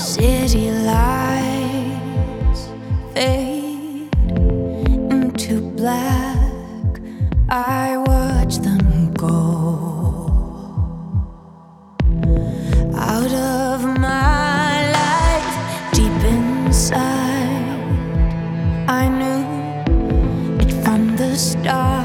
City lights fade into black. I watch them go out of my life, deep inside. I knew it from the start.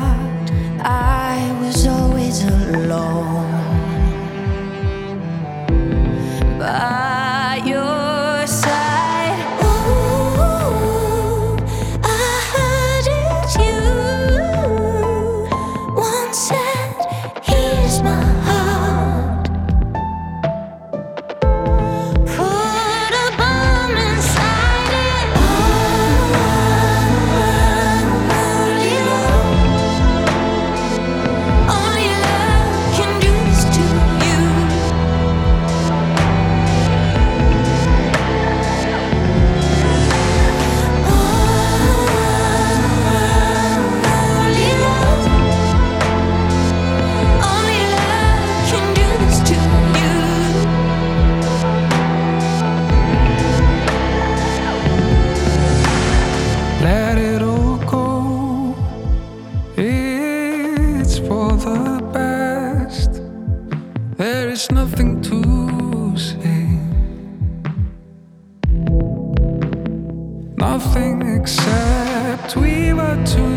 Except we were too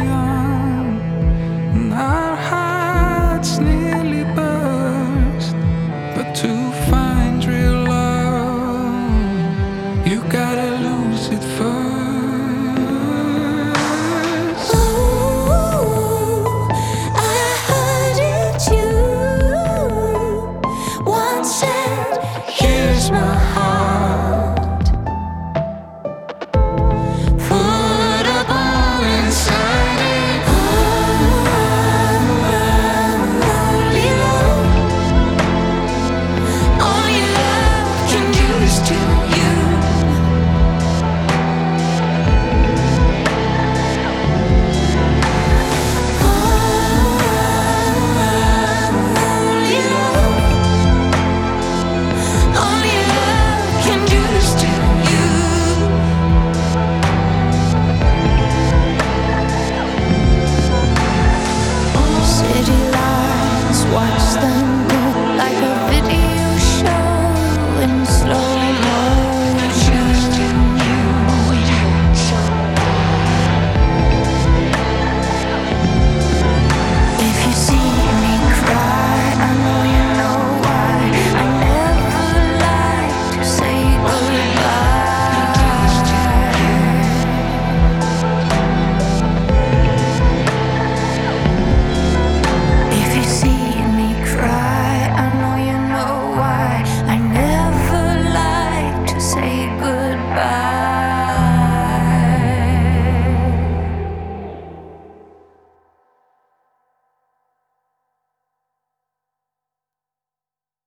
watch them